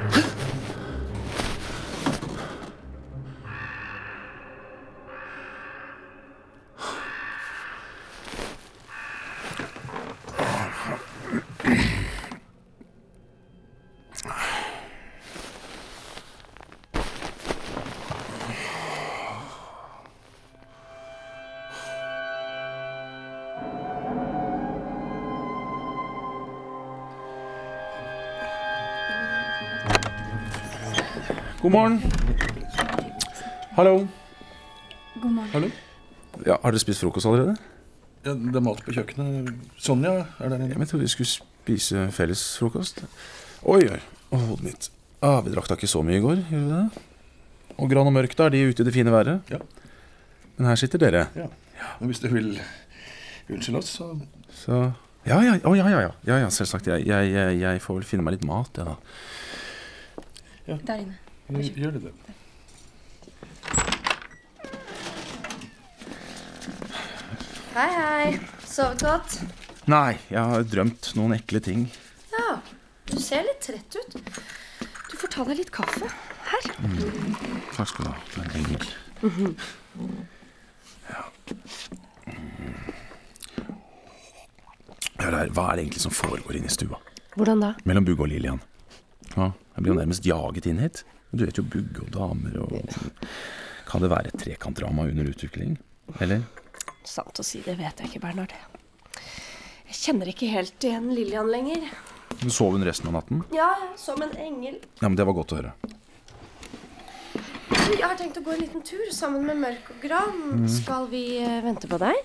Huh? God morgen. Hallo. God morgen. Hallo? Ja, har dere spist frokost allerede? Ja, det er mat på kjøkkenet. Sonja er der inne. Jeg trodde vi skulle spise felles frokost. Oi, oi. Å, hodet mitt. Ah, vi drakk da ikke så mye i går, gjorde vi det? Og Gran og Mørk, da, er de ute i det fine været? Ja. Men her sitter dere. Ja. Men hvis du vil unnskylde oss, så Så Ja, ja, Oh, ja, ja, ja. ja, ja selvsagt. Jeg, jeg, jeg, jeg får vel finne meg litt mat, jeg, da. Der inne. Gjør du det. Hei, hei. Sovet godt? Nei, jeg har drømt noen ekle ting. Ja. Du ser litt trett ut. Du får ta deg litt kaffe. Her. Takk skal du ha. Du er en engel. Ja. Hør her, hva er det egentlig som foregår inne i stua? Hvordan da? Mellom Bugge og Lillian. Ja, jeg blir jo nærmest jaget inn hit. Du vet jo Bugge og damer og Kan det være et trekantdrama under utvikling? Eller? Sant å si, det vet jeg ikke, Bernhard. Jeg kjenner ikke helt igjen Lillian lenger. Sov hun resten av natten? Ja, som en engel. Ja, men Det var godt å høre. Jeg har tenkt å gå en liten tur sammen med Mørk og Gran. Skal vi eh, vente på deg?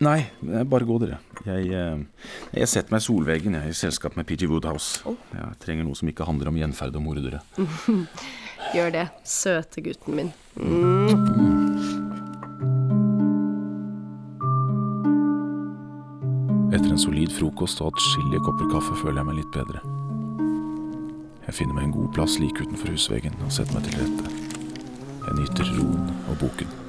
Nei, bare gå, dere. Jeg, eh, jeg setter meg i solveggen jeg, i selskap med PG Woodhouse. Jeg trenger noe som ikke handler om gjenferd og mordere. Gjør det, søte gutten min. Etter en solid frokost og atskillige kopper kaffe føler jeg meg litt bedre. Jeg finner meg en god plass like utenfor husveggen og setter meg til rette. Jeg nyter roen og boken.